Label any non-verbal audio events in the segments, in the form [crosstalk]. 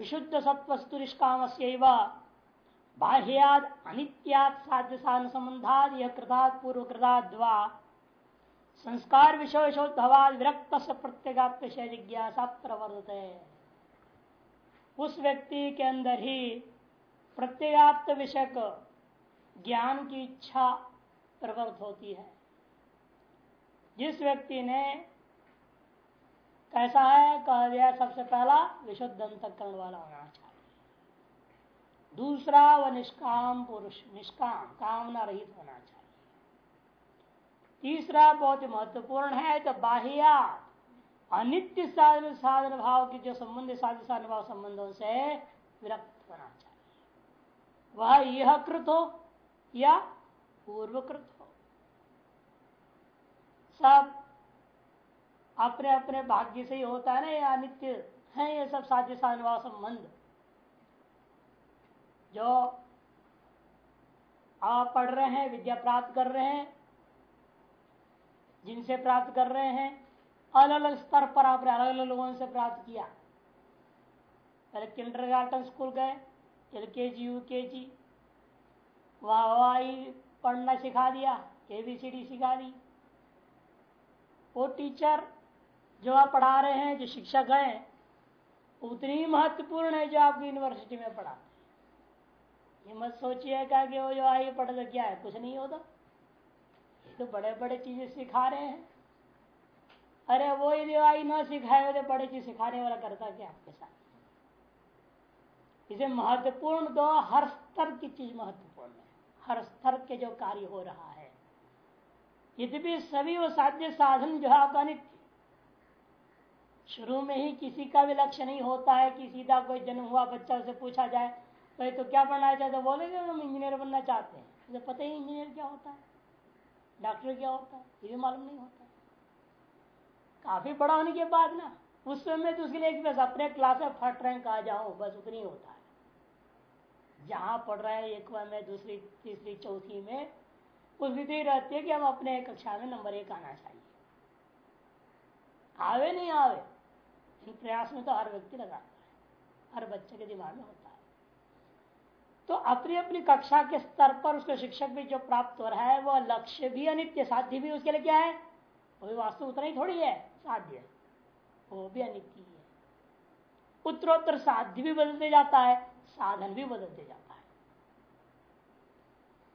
विशुद्ध सत्वस्तु निष्काम से बाह्याद अनित्याद साध्य साधन संबंधाद यह कृतात् पूर्व कृताद संस्कार विषय विरक्त से प्रत्येगात्म जिज्ञासा प्रवर्त उस व्यक्ति के अंदर ही प्रत्येगात्म विषय ज्ञान की इच्छा प्रवृत्त होती है। जिस व्यक्ति ने कैसा है? कहा गया सबसे पहला विशुद्ध अंतकरण वाला होना चाहिए। दूसरा व निष्काम पुरुष, निष्काम, कामना रहित होना चाहिए। तीसरा, बहुत महत्वपूर्ण है तो बाह्या अनित्य साधन साधन भाव के जो संबंध साधन साधन भाव संबंधों से विरक्त होना चाहिए। वह यह कृत हो या पूर्वकृत हो। सब अपने अपने भाग्य से ही होता है ना ये अनित्य है ये सब साध्य साधन भाव संबंध। जो आप पढ़ रहे हैं, विद्या प्राप्त कर रहे हैं, जिनसे प्राप्त कर रहे हैं अलग अलग स्तर पर आपने अलग अलग लोगों से प्राप्त किया। पहले किंडर गार्टन स्कूल गए एल के जी यू के जी पढ़ना सिखा दिया एबीसीडी सिखा दी। वो टीचर जो आप पढ़ा रहे हैं, जो शिक्षक हैं उतनी महत्वपूर्ण है जो आपकी यूनिवर्सिटी में पढ़ाते ये मत सोचिएगा कि वो जो आगे पढ़ तो क्या है, कुछ नहीं होता। ये तो बड़े बड़े चीज़ें सिखा रहे हैं। अरे वो यदि आई ना सिखाए तो बड़े चीज़ सिखाने वाला करता क्या आपके साथ? इसे महत्वपूर्ण दो हर स्तर की चीज़ महत्वपूर्ण है। हर स्तर के जो कार्य हो रहा है। यद्यपि सभी वो साध्य साधन जो है आपका नित्य शुरू में ही किसी का भी लक्ष्य नहीं होता है कि सीधा कोई जन्म हुआ बच्चा से पूछा जाए भाई तो क्या पढ़ना चाहते तो बोलेगे हम इंजीनियर बनना चाहते हैं। मुझे पता ही इंजीनियर क्या होता है। डॉक्टर क्या होता है? ये भी मालूम नहीं होता। काफ़ी बड़ा होने के बाद ना, उस समय तो उसके लिए बस अपने क्लास में फ़र्स्ट रैंक आ जाऊँ, बस उतनी होता है। जहाँ पढ़ रहे हैं, एक बार में, दूसरी, तीसरी, चौथी में, उस विधि रहती है कि हम अपने कक्षा में नंबर एक आना चाहिए। आवे नहीं आवे। इन प्रयास में तो हर व्यक्ति लगाता है। हर बच्चे के दिमाग में होता है। तो अपनी अपनी कक्षा के स्तर पर उसको शिक्षक भी जो प्राप्त हो रहा है, वह लक्ष्य भी अनित्य, साध्य भी, उसके लिए क्या है? वो भी वास्तव उतना ही थोड़ी है, साध्य वो भी अनित्य ही है। उत्तरोत्तर साध्य भी बदलते जाता है, साधन भी बदलते जाता है।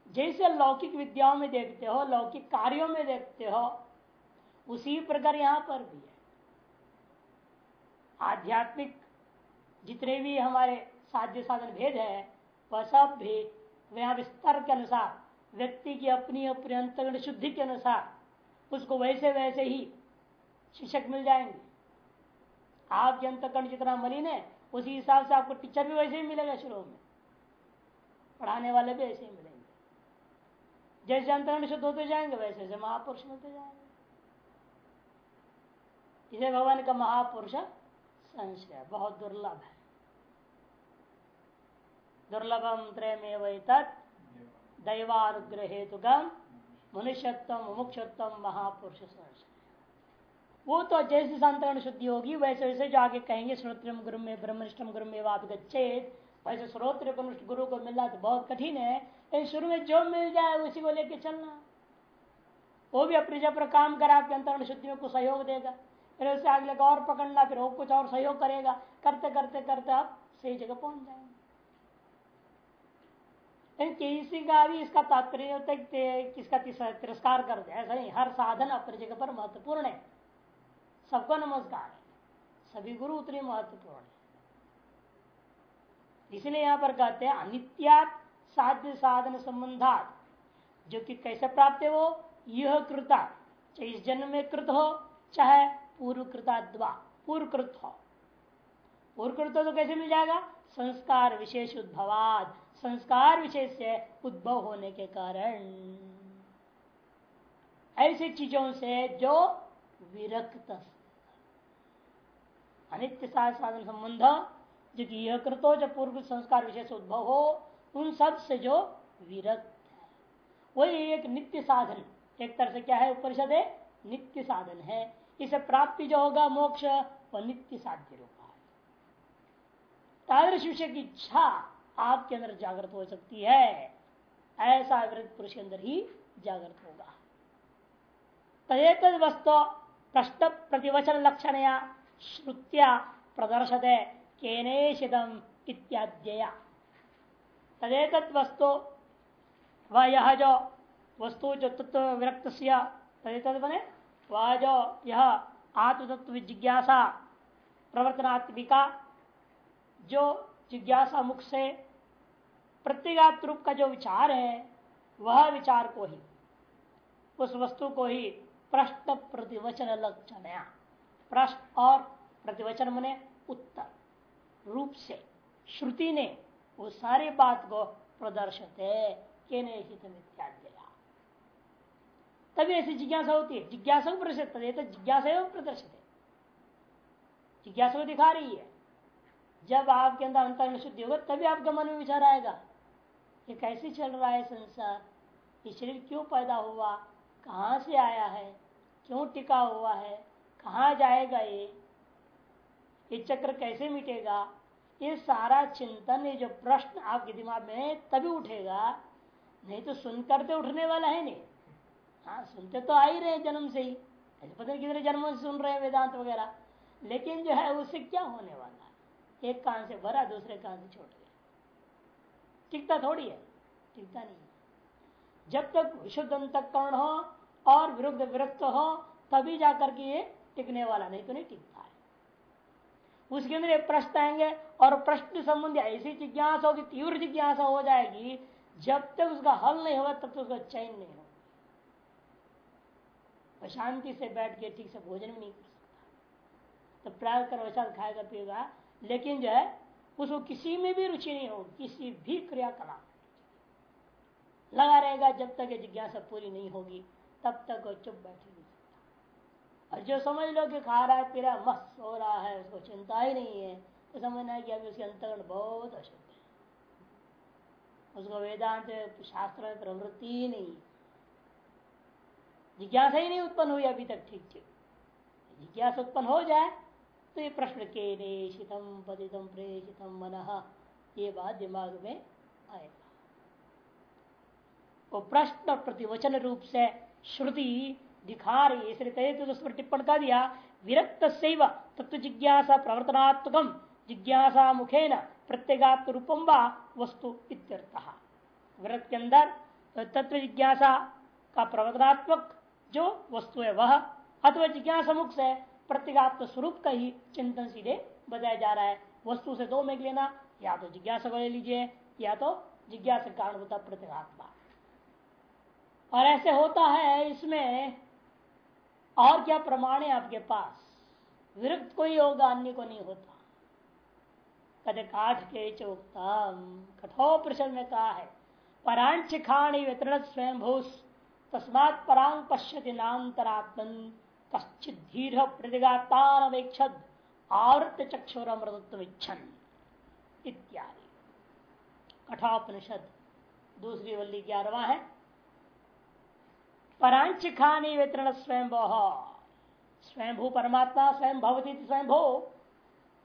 जैसे लौकिक विद्याओं में देखते हो, लौकिक कार्यों में देखते हो, उसी प्रकार यहाँ पर भी है। आध्यात्मिक जितने भी हमारे साध्य साधन भेद है, वह सब भी वहाँ विस्तार के अनुसार, व्यक्ति की अपनी अपनी अंतरण शुद्धि के अनुसार, उसको वैसे वैसे ही शिक्षक मिल जाएँगे। आपके अंतकरण जितना मलिन है, उसी हिसाब से आपको टीचर भी वैसे ही मिलेगा शुरू में। पढ़ाने वाले भी ऐसे ही मिलेंगे। जैसे अंतरण शुद्ध होते जाएँगे, वैसे वैसे महापुरुष मिलते जाएँगे। इसे भगवान का महापुरुष संशय बहुत दुर्लभ है। दुर्लभम त्रयमेव दैवानुग्रह हेतु मनुष्यत्म मुमुक्षत्म महापुरुष वो तो जैसे संतरण शुद्धि होगी, वैसे वैसे जो आगे कहेंगे श्रोत्रम गुरु में, ब्रह्मनिष्ठम गुरु में गच्छेद वैसे श्रोत्र गुरु को मिलना तो बहुत कठिन है, लेकिन शुरू में जो मिल जाए उसी को लेके चलना। वो भी अपने जब काम करा आपके अंतरण शुद्धि को सहयोग देगा। फिर उससे आगे और पकड़ना, फिर वो कुछ और सहयोग करेगा। करते करते करते आप सही जगह पहुँच जाएँगे। किसी का भी इसका तात्पर्य होता है किसका तिरस्कार कर दे। ऐसा नहीं, हर साधन अपनी जगह पर महत्वपूर्ण है। सबको नमस्कार है। सभी गुरु उतने महत्वपूर्ण है। इसलिए यहाँ पर कहते हैं अनित्या साध्य साधन संबंधात। जो कि कैसे प्राप्त है वो, यह कृता, चाहे इस जन्म में कृत हो, चाहे पूर्व कृता द्वा पूर्व कृत हो पूर्व कृत हो तो कैसे मिल जाएगा? संस्कार विशेष उद्भवाद, संस्कार विशेष से उद्भव होने के कारण। ऐसी चीज़ों से जो विरक्त अनित्य साधन संबंध, जो कि यह कृतो, जो पूर्व संस्कार विशेष उद्भव हो, उन सबसे जो विरक्त है। वही एक नित्य साधन, एक तरह से क्या है? उपरिषद है, नित्य साधन है। इसे प्राप्ति जो होगा, मोक्ष, वह नित्य साध्य रूप तादृश विषय की इच्छा आपके अंदर जागृत हो सकती है। ऐसा विरक्त पुरुष के अंदर ही जागृत होगा। तदेत वस्तु प्रश्न प्रतिवचन लक्षण या श्रुत्या प्रदर्शत केनेशितम इत्याद्यया। तदेत वस्तु वह यह जो वस्तु जो तत्व विरक्त तदेत बने? वह जो यह आत्मतत्व जिज्ञासा प्रवर्तनात्मिका, जो जिज्ञासा मुख से प्रत्येगात रूप का जो विचार है, वह विचार को ही, उस वस्तु को ही प्रश्न प्रतिवचन लक्षण प्रश्न और प्रतिवचन मने उत्तर रूप से। श्रुति ने वो सारी बात को प्रदर्शित है। के तभी ऐसी जिज्ञासा होती है। जिज्ञासा को प्रदर्शित तो जिज्ञासा प्रदर्शित है। जिज्ञासा को दिखा रही है। जब आपके अंदर अंतर में शुद्धि होगा, तभी आपके मन में विचार आएगा ये कैसे चल रहा है संसार? ये शरीर क्यों पैदा हुआ? कहाँ से आया है? क्यों टिका हुआ है? कहाँ जाएगा ये? ये चक्र कैसे मिटेगा? ये सारा चिंतन, ये जो प्रश्न आपके दिमाग में तभी उठेगा। नहीं तो सुनकर तो उठने वाला है नहीं। हाँ सुनते तो आ ही रहे जन्म से ही। ऐसे पता नहीं कितने जन्मों से सुन रहे हैं वेदांत वगैरह। लेकिन जो है, उससे क्या होने वाला है? एक कान से भरा, दूसरे कान से छोड़ गया टिकता थोड़ी है, टिकता नहीं जब तक विशुद्ध अंतकरण हो और विरुद्ध विरक्त हो, तभी जाकर के ये टिकने वाला, नहीं तो नहीं टिकता है। उसके अंदर प्रश्न आएँगे, और प्रश्न संबंधी ऐसी जिज्ञासा होगी, तीव्र जिज्ञासा हो जाएगी, जब तक उसका हल नहीं होगा, तब तक उसका चयन नहीं होगा। शांति से बैठ के ठीक से भोजन भी नहीं कर सकता। तो प्राय कर वैसा खाएगा, पिएगा, लेकिन जो है, उसको किसी में भी रुचि नहीं होगी, किसी भी क्रियाकलाप लगा रहेगा, जब तक ये जिज्ञासा पूरी नहीं होगी, तब तक वो चुप बैठे नहीं सकता। और जो समझ लो कि खा रहा है, पी रहा मस्त हो रहा है, उसको चिंता ही नहीं है तो समझना है कि अभी उसके अंतरण बहुत अशुद्ध है। उसको वेदांत शास्त्र में प्रवृत्ति ही नहीं जिज्ञासा ही नहीं उत्पन्न हुई अभी तक, ठीक ठीक। जिज्ञासा उत्पन्न हो जाए तो ये प्रश्न के नेशितम, पतितम, प्रेषितम, मन, ये बात दिमाग में आएगा। वो प्रश्न प्रतिवचन रूप से श्रुति दिखा रही है, इसलिए तो उस पर टिप्पण कर दिया विरक्त तत्व जिज्ञासा प्रवर्तनात्मक जिज्ञासा मुखेन प्रत्येगात्म रूपम व वस्तु विरक्त के अंदर तत्व जिज्ञासा का प्रवर्तनात्मक जो वस्तु है वह अथवा जिज्ञासा मुख से प्रत्येगात्म स्वरूप का ही चिंतन सीधे बताया जा रहा है। वस्तु से दो में लेना, या तो जिज्ञासा को ले लीजिए, या तो जिज्ञासा कारण होता प्रत्येगात्मा और ऐसे होता है इसमें और क्या प्रमाण है आपके पास? विरक्त कोई होगा अन्य को नहीं होता। कद काठ के चोक्तम कठोर परिषद में कहा है परांच खाणी वितरण स्वयं भूस तस्मात परांग पश्यति नातरात्मन कश्चित धीर प्रतिगातानवेक्षद आवृत चक्षुर अमृतत्व इच्छन इत्यादि। कठोपनिषद दूसरी वल्ली ग्यारहवा है। परांच खानी वितरण स्वयं स्वयं भू परमात्मा स्वयं भवती स्वयं भू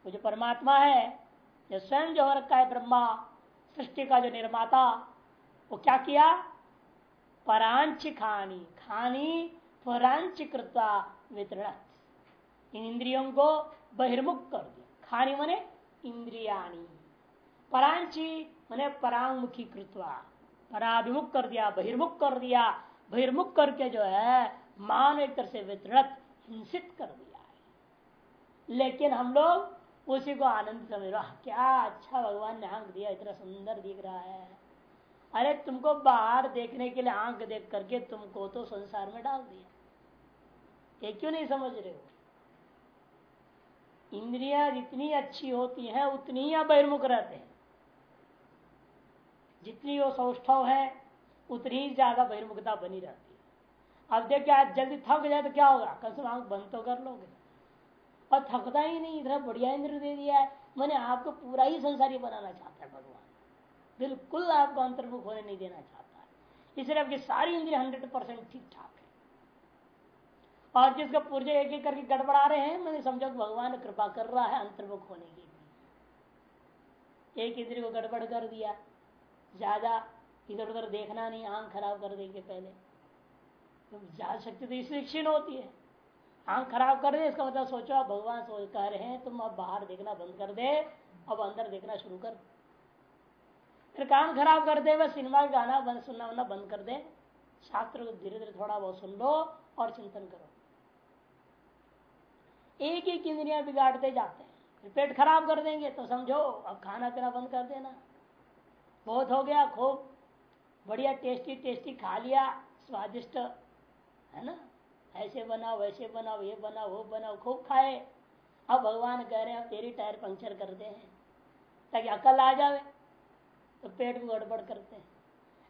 वो जो परमात्मा है, जो स्वयं जो रखा है ब्रह्मा, सृष्टि का जो निर्माता, वो क्या किया? परांच खानी खानी परांच कृता वितरण इन इंद्रियों को बहिर्मुख कर दिया। खानी मने इंद्रियाणी। परांची मने परांगमुखी कृतवा पराभिमुख कर दिया, बहिर्मुख कर दिया। बहिर्मुख करके जो है, मान एक तरह से वितरण हिंसित कर दिया है। लेकिन हम लोग उसी को आनंद समझ रहा क्या अच्छा भगवान ने आँख दिया, इतना सुंदर दिख रहा है। अरे तुमको बाहर देखने के लिए आँख देख करके तुमको तो संसार में डाल दिया। ये क्यों नहीं समझ रहे हो? इंद्रिया जितनी अच्छी होती है, उतनी ही बहिर्मुख रहते हैं। जितनी वो सौष्ठव है, उतनी ही ज़्यादा बहिर्मुखता बनी रहती है। अब देखिए, आज जल्दी थक जाए तो क्या होगा? कल से आँख बंद तो कर लोगे। और थकता ही नहीं, इधर बढ़िया इंद्र दे दिया है। मैंने आपको पूरा ही संसारी बनाना चाहता है, भगवान। बिल्कुल आपको अंतर्मुख होने नहीं देना चाहता है। इसलिए आपकी सारी इंद्रिया हंड्रेड परसेंट ठीक ठाक है। और जिसका पूर्जे एक एक करके गड़बड़ा रहे हैं, मैंने समझो भगवान कृपा कर रहा है अंतर्मुख होने की। एक इंद्रिय को गड़बड़ कर दिया। ज़्यादा इधर उधर देखना नहीं, आँख खराब कर देंगे पहले। तो ज़्यादा शक्ति तो इसलिए क्षीण होती है। आँख खराब कर दे, इसका मतलब सोचो आप भगवान सोच कह रहे हैं, तुम अब बाहर देखना बंद कर दे, अब अंदर देखना शुरू कर फिर कान खराब कर दे, बस सिनेमा गाना बंद सुनना वना बंद कर दे। शास्त्र को धीरे धीरे थोड़ा बहुत सुन लो और चिंतन करो। एक एक इंद्रिया बिगाड़ते जाते हैं। पेट खराब कर देंगे तो समझो, अब खाना पीना बंद कर देना। बहुत हो गया खूब। बढ़िया टेस्टी टेस्टी खा लिया, स्वादिष्ट, है ना? ऐसे बनाओ, वैसे बनाओ, ये बनाओ, वो बनाओ, खूब खाए। अब भगवान कह रहे हैं तेरी टायर पंक्चर करते हैं। ताकि अकल आ जावे। तो पेट को गड़बड़ करते हैं।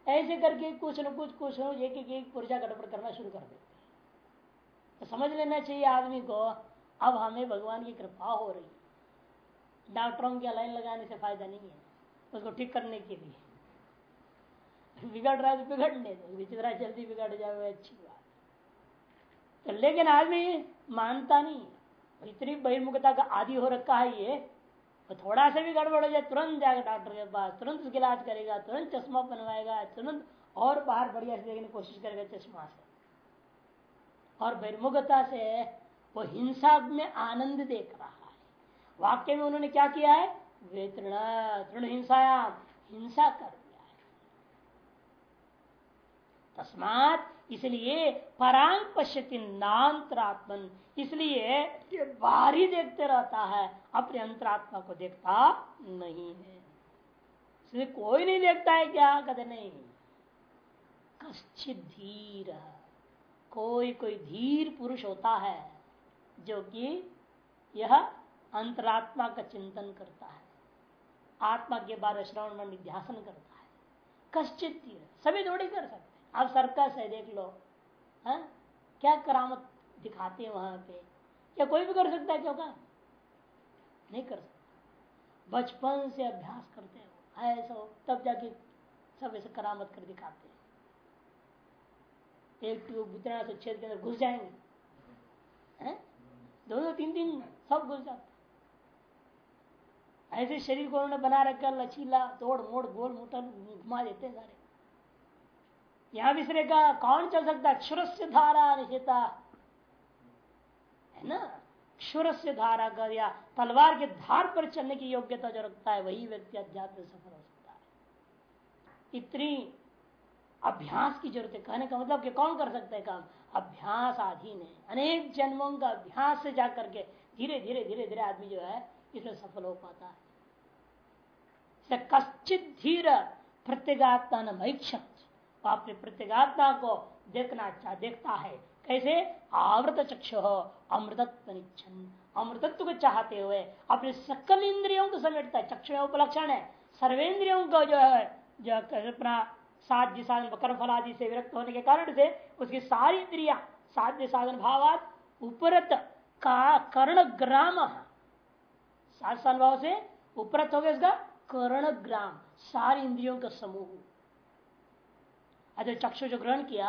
ऐसे करके कुछ न कुछ कुछ न एक एक पुर्जा गड़बड़ करना शुरू कर देते तो समझ लेना चाहिए आदमी को, अब हमें भगवान की कृपा हो रही है। डॉक्टरों की लाइन लगाने से फ़ायदा नहीं है, उसको ठीक करने के लिए। बिगड़ रहा है तो बिगड़ने दो विचित्रा जल्दी बिगड़ जाए अच्छी बात तो लेकिन आदमी मानता नहीं इतनी बहिर्मुखता का आदि हो रखा है ये तो थोड़ा सा भी गड़बड़ हो जाए, तुरंत जाएगा डॉक्टर के पास, तुरंत उसका इलाज करेगा, तुरंत चश्मा बनवाएगा, तुरंत और बाहर बढ़िया से देखने की कोशिश करेगा चश्मा से। और बहिर्मुखता से वो हिंसा में आनंद देख रहा है। वाक्य में उन्होंने क्या किया है? वे तृण तृण हिंसाया हिंसा कर दिया है। तस्मात इसलिए परांग पश्यति इसलिए ये बाहर ही देखते रहता है, अपने अंतरात्मा को देखता नहीं है। इसलिए कोई नहीं देखता है क्या? कहते नहीं। कश्चित धीर। कोई कोई धीर पुरुष होता है, जो कि यह अंतरात्मा का चिंतन करता है। आत्मा के बारे श्रवण में निध्यासन करता है। कश्चित धीर। सभी थोड़ी कर सकते आप सर्कस है, देख लो। है? हाँ? क्या करामत दिखाते हैं वहाँ पे? क्या कोई भी कर सकता है, क्यों का? नहीं कर सकता। बचपन से अभ्यास करते हैं ऐसा हो, तब जाके सब ऐसे करामत कर दिखाते हैं। एक ट्यूब इतना से छेद के अंदर घुस जाएँगे। हैं? दो दो तीन तीन सब घुस जाते ऐसे शरीर को उन्होंने बना रखा, लचीला तोड़ मोड़ गोल मोटा घुमा देते हैं सारे। यहाँ भी सिरे का कौन चल सकता? है क्षुर से धारा निषेता है ना? क्षुर से धारा कर या तलवार के धार पर चलने की योग्यता जो रखता है, वही व्यक्ति अध्यात्म सफल हो सकता है। इतनी अभ्यास की ज़रूरत है। कहने का मतलब कि कौन कर सकता है काम? अभ्यास अधीन है। अनेक जन्मों का अभ्यास से जाकर के धीरे धीरे धीरे धीरे आदमी जो है, इसमें सफल हो पाता है। कश्चित धीर प्रत्येगात्मा न अपने प्रत्येगात्मा को देखना अच्छा देखता है। कैसे? आवृत चक्ष अमृतत्व अमृतत्व को चाहते हुए अपने सकल इंद्रियों को समेटता है। चक्ष उपलक्षण है। सर्वेंद्रियों को जो है, जो अपना साध्य साधन कर्म फलादि से विरक्त होने के कारण से उसकी सारी इंद्रिया, साध्य साधन भावात, उपरत का कर्ण ग्राम साध भाव से उपरत हो गया उसका कर्ण ग्राम सारी इंद्रियों का समूह। अरे चक्षु जो ग्रहण किया,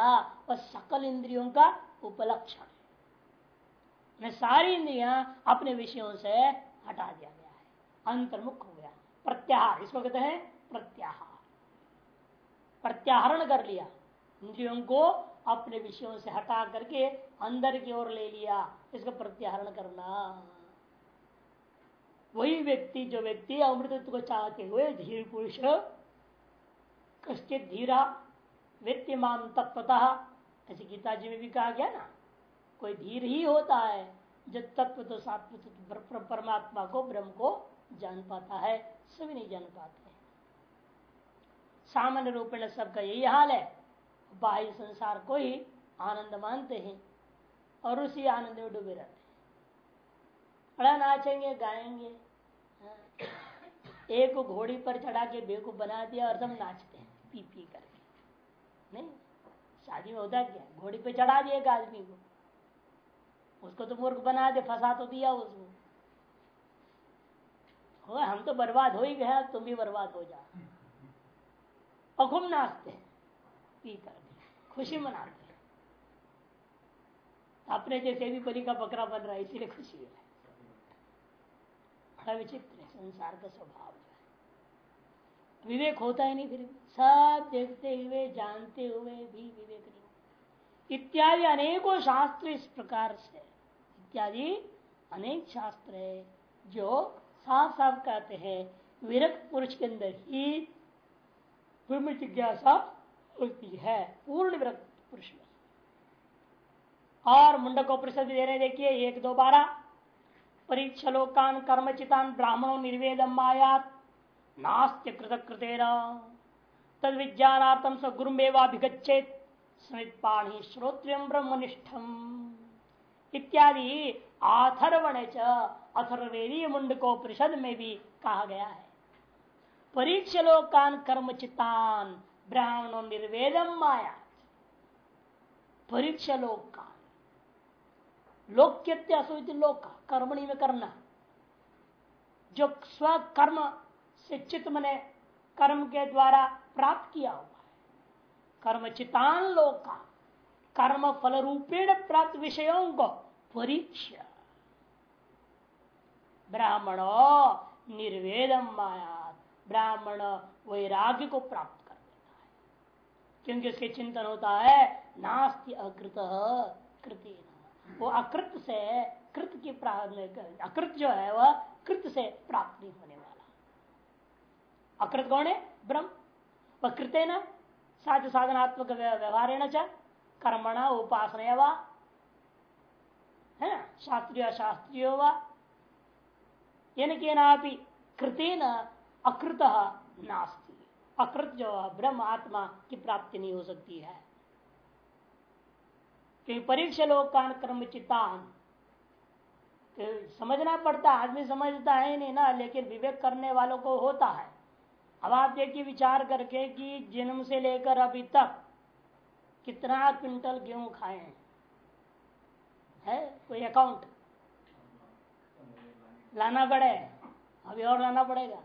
वह सकल इंद्रियों का उपलक्षण है। सारी इंद्रिया अपने विषयों से हटा दिया गया है, अंतर्मुख हो गया प्रत्याहार, इसको कहते हैं प्रत्याहार। प्रत्याहरण कर लिया, इंद्रियों को अपने विषयों से हटा करके अंदर की ओर ले लिया, इसको प्रत्याहरण करना। वही व्यक्ति, जो व्यक्ति अमृतत्व को चाहते हुए धीर पुरुष, कश्चित धीरा विद्यमान तत्वतः, ऐसे गीता जी में भी कहा गया ना, कोई धीर ही होता है जो तत्व तो सात्व परमात्मा को, ब्रह्म को जान पाता है, सभी नहीं जान पाते सामान्य रूप में सबका यही हाल है, बाह्य संसार को ही आनंद मानते हैं, और उसी आनंद में डूबे रहते हैं। बड़ा नाचेंगे, गाएँगे हाँ। एक घोड़ी पर चढ़ा के बेकूफ बना दिया और सब नाचते हैं पी पी कर नहीं, शादी में होता क्या घोड़ी पे चढ़ा दिया एक आदमी को। उसको तो मूर्ख बना दे, फंसा तो दिया उसको। हो हम तो बर्बाद हो ही गया तुम भी बर्बाद हो जा और नाचते पी कर खुशी मनाते अपने जैसे भी बलि का बकरा बन रहा है, इसीलिए खुशी है विचित्र है, संसार का स्वभाव। विवेक होता ही नहीं फिर। सब देखते हुए, जानते हुए भी विवेक नहीं। इत्यादि अनेकों शास्त्र इस प्रकार से इत्यादि अनेक शास्त्र है जो साफ़ साफ़ कहते हैं, विरक्त पुरुष के अंदर ही ब्रह्म जिज्ञासा होती है, पूर्ण विरक्त पुरुष में। और मुंडको परिषद दे रहे देखिए, एक दो बारह। परीक्षलोकान कर्मचितान ब्राह्मणों निर्वेदम मायात। तद विज्ञानार्थम स स्मृत पाणी श्रोत्रियम ब्रह्मनिष्ठम। इत्यादि आथर्वण अथर्वेदी मुंडको परिषद में भी कहा गया है। परीक्षलोकान कर्मचितान ब्राह्मणों निर्वेदम माया परीक्षा लोक का लोक्यत्य लोक, कर्मणि में करना जो स्व कर्म से चित्त मने कर्म के द्वारा प्राप्त किया हुआ है। कर्म चितान लोक का कर्म फल रूपेण प्राप्त विषयों को परीक्षा ब्राह्मणो निर्वेदम माया ब्राह्मण वैराग्य को प्राप्त कर लेता है। क्योंकि उसके चिंतन होता है, नास्ति अकृत कृति वो अकृत से कृत की अकृत जो है, वह कृत से प्राप्त नहीं होने अकृत कौन है? ब्रह्म। वह कृत न? साध साधनात्मक व्यवहार कर्मण उपासना वा। है ना? शास्त्रीय शास्त्रीय वा। केनापि कृतेन अकृत नास्ति। अकृत जो ब्रह्म आत्मा की प्राप्ति नहीं हो सकती है। क्योंकि परीक्षा का कर्म चितान समझना पड़ता है आदमी समझता है नहीं ना, लेकिन विवेक करने वालों को होता है। अब आप देखिए विचार करके कि जन्म से लेकर अभी तक कितना क्विंटल गेहूँ खाए हैं? है? कोई अकाउंट लाना पड़े। अभी और लाना पड़ेगा।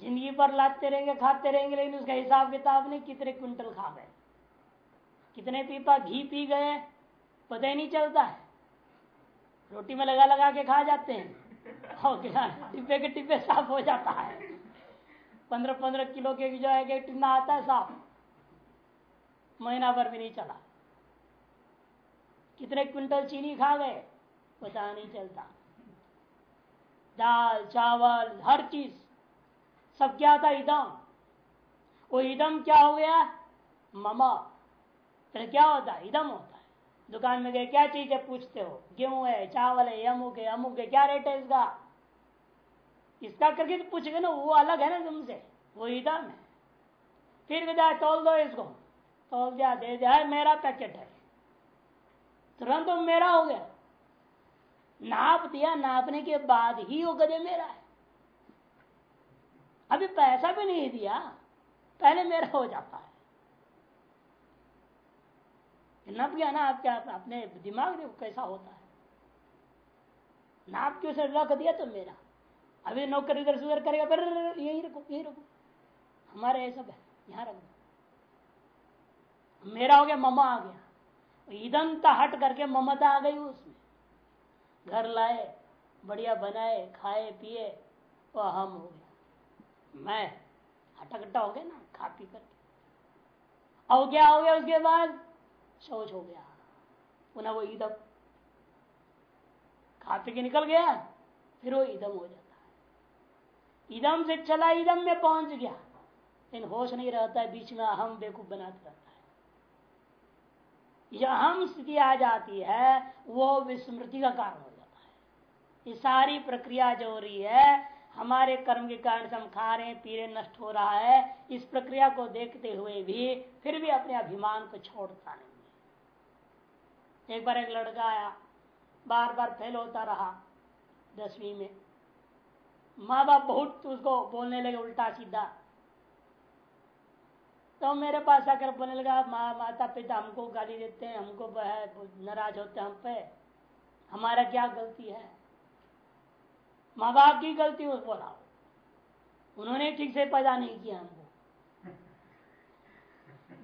ज़िंदगी पर लाते रहेंगे, खाते रहेंगे, लेकिन उसका हिसाब किताब नहीं कितने क्विंटल खा गए। कितने पीपा घी पी गए, पता ही नहीं चलता है। रोटी में लगा लगा के खा जाते हैं। और टिब्बे के टिब्बे साफ़ हो जाता है। पंद्रह पंद्रह किलो के जो है टिब्बा आता है साफ़। महीना भर भी नहीं चला। कितने क्विंटल चीनी खा गए? पता नहीं चलता। दाल, चावल, हर चीज़। सब क्या था इदम? वो इदम क्या हो गया? ममा। फिर क्या होता? है इदम होता है। दुकान में गए, क्या चीज़ है? पूछते हो। गेहूँ है, चावल है, अमुक है अमुक है, क्या रेट है इसका? इसका करके तो पूछेगा ना, वो अलग है ना तुमसे। वो इदम है फिर जाए तोल दो इसको। तोल दिया, दे दिया, है मेरा पैकेट है। तुरंत तो मेरा हो गया। नाप दिया, नापने के बाद ही वो गधे मेरा है। अभी पैसा भी नहीं दिया, पहले मेरा हो जाता है। नप गया ना आप, अपने दिमाग में कैसा होता है। नाप के उसे रख दिया तो मेरा। अभी नौकर इधर से उधर करेगा, फिर यही रखो यही रखो हमारे ये सब है यहाँ रख मेरा हो गया ममा आ गया। ईदनता हट करके ममता आ गई उसमें। घर लाए, बढ़िया बनाए, खाए, पिए, वो हम हो गया। मैं हटा हो गया ना, खा पी करके। क्या हो गया उसके बाद? शौच हो गया। पुनः वो ईदम खा पी के निकल गया, फिर वो ईदम हो जाता। ईदम से चला ईदम में पहुँच गया। लेकिन होश नहीं रहता है बीच में अहम बेकूफ बनाते रहता है। यह अहम स्थिति आ जाती है, वो विस्मृति का कारण हो जाता है। ये सारी प्रक्रिया जो हो रही है, हमारे कर्म के कारण से हम खा रहे पी रहे नष्ट हो रहा है, इस प्रक्रिया को देखते हुए भी फिर भी अपने अभिमान को छोड़ता नहीं एक बार एक लड़का आया बार बार फेल होता रहा, दसवीं में। माँ बाप बहुत उसको बोलने लगे उल्टा सीधा। तो मेरे पास आकर बोलने लगा, माँ, माता पिता हमको गाली देते हैं, हमको नाराज़ होते हैं हम पे। हमारा क्या गलती है? माँ बाप की गलती हो बोला। उन्होंने ठीक से पैदा नहीं किया हमको।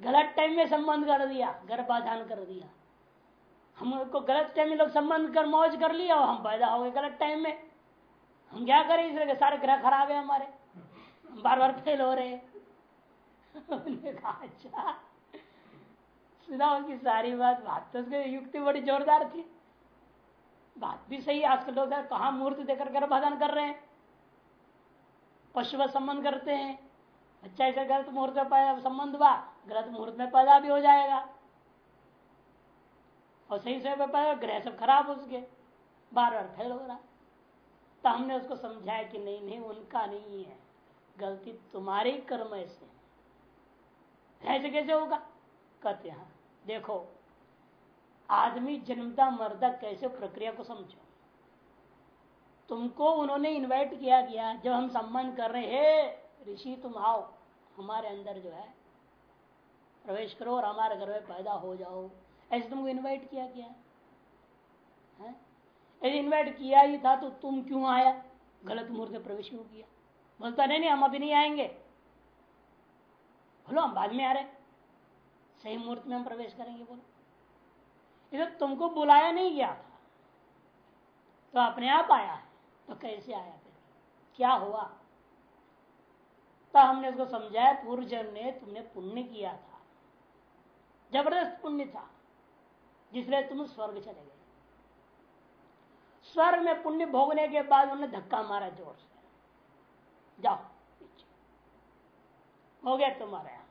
गलत टाइम में संबंध कर दिया, गर्भाधान कर दिया। हमको गलत टाइम में लोग संबंध कर, मौज कर लिया और हम पैदा हो गए गलत टाइम में। हम क्या करें इसलिए सारे ग्रह खराब है हमारे? बार बार फेल हो रहे अच्छा सुना उसकी सारी बात। बात तो उसकी युक्ति बड़ी जोरदार थी। बात भी सही आजकल लोग कहा मूर्ति देकर गर्भाधान कर रहे हैं? पशु संबंध करते हैं। अच्छा ऐसा गलत मुहूर्त में संबंध हुआ, गलत मुहूर्त में पैदा भी हो जाएगा। और सही समय पर पैदा ग्रह सब खराब उसके बार बार फेल हो रहा तो हमने उसको समझाया कि नहीं नहीं, उनका नहीं है। गलती तुम्हारे ही कर्म ऐसे ऐसे कैसे होगा? कहते हैं देखो, आदमी जन्मता मरदा कैसे प्रक्रिया को समझो? तुमको उन्होंने इनवाइट किया गया जब हम सम्मान कर रहे हैं ऋषि, तुम आओ, हमारे अंदर जो है, प्रवेश करो और हमारे घर में पैदा हो जाओ। ऐसे तुमको इनवाइट किया गया है? यदि इन्वाइट किया ही था तो तुम क्यों आया? गलत मुहूर्त प्रवेश क्यों किया? बोलता, नहीं नहीं, हम अभी नहीं आएँगे। बोलो, हम बाद में आ रहे सही मुहूर्त में हम प्रवेश करेंगे, बोलो। इधर तुमको बुलाया नहीं गया था तो अपने आप आया है तो कैसे आया फिर? क्या हुआ? तो हमने उसको समझाया पूर्व ने तुमने पुण्य किया था, ज़बरदस्त पुण्य था जिसलिए तुम स्वर्ग चले गए। स्वर्ग में पुण्य भोगने के बाद उन्होंने धक्का मारा ज़ोर से। जाओ हो गया तुम्हारा यहाँ।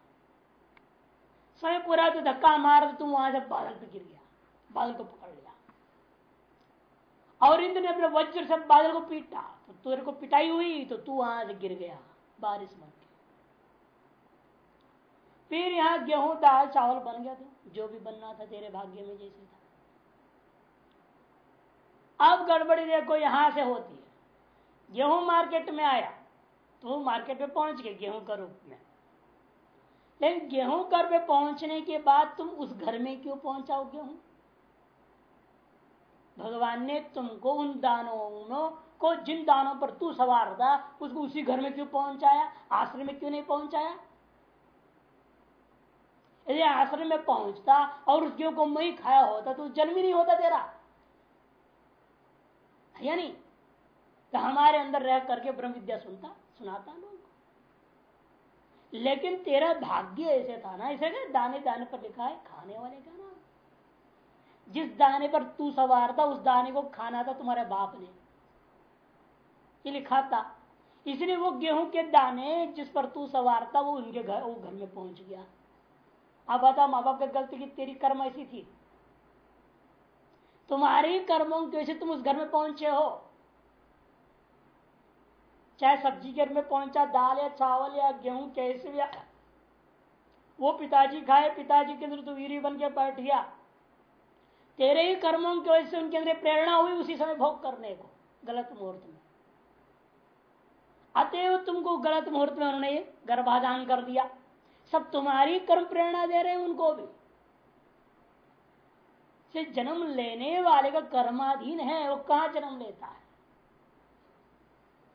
स्वयं पूरा तो धक्का मार, तुम वहाँ से बादल पे गिर गया, बादल को पकड़ लिया। और इंद्र ने अपने वज्र से बादल को पीटा तो तेरे को पिटाई हुई तो तू वहाँ से गिर गया, बारिश बन के। फिर यहाँ गेहूँ दाल चावल बन गया था, जो भी बनना था तेरे भाग्य में जैसे था। अब गड़बड़ी देखो यहाँ से होती है। गेहूँ मार्केट में आया तो मार्केट में पहुँच गए गेहूँ का रूप में। लेकिन गेहूँ घर पे पहुँचने के बाद तुम उस घर में क्यों पहुंचाओ गेहूँ? भगवान ने तुमको उन दानों को, जिन दानों पर तू सवार था, उसको उसी घर में क्यों पहुँचाया? आश्रम में क्यों नहीं पहुँचाया? यदि आश्रम में पहुँचता और उस गेहूँ को मई खाया होता तो जन्म ही नहीं होता तेरा। या नहीं तो हमारे अंदर रह करके ब्रह्म विद्या सुनता, सुनाता लोग। लेकिन तेरा भाग्य ऐसे था ना ऐसे दाने दाने पर लिखा है, खाने वाले का नाम। जिस दाने पर तू सवार था, उस दाने को खाना था तुम्हारे बाप ने। ये लिखा था। इसलिए वो गेहूँ के दाने जिस पर तू सवार था, वो उनके घर, वो घर में पहुँच गया। अब बता, माँ बाप की गलती की तेरी कर्म ऐसी थी? तुम्हारे कर्मों की वजह से तुम उस घर में पहुँचे हो। चाहे सब्ज़ी घर में पहुँचा, दाल या चावल या गेहूँ कैसे भी वो पिताजी खाए, पिताजी के अंदर तो वीरी बन के बैठ गया। तेरे ही कर्मों की वजह से उनके अंदर प्रेरणा हुई उसी समय भोग करने को, गलत मुहूर्त में। अतएव तुमको गलत मुहूर्त में उन्होंने गर्भाधान कर दिया। सब तुम्हारी कर्म प्रेरणा दे रहे हैं उनको भी। से जन्म लेने वाले का कर्माधीन है, वो कहा जन्म लेता है?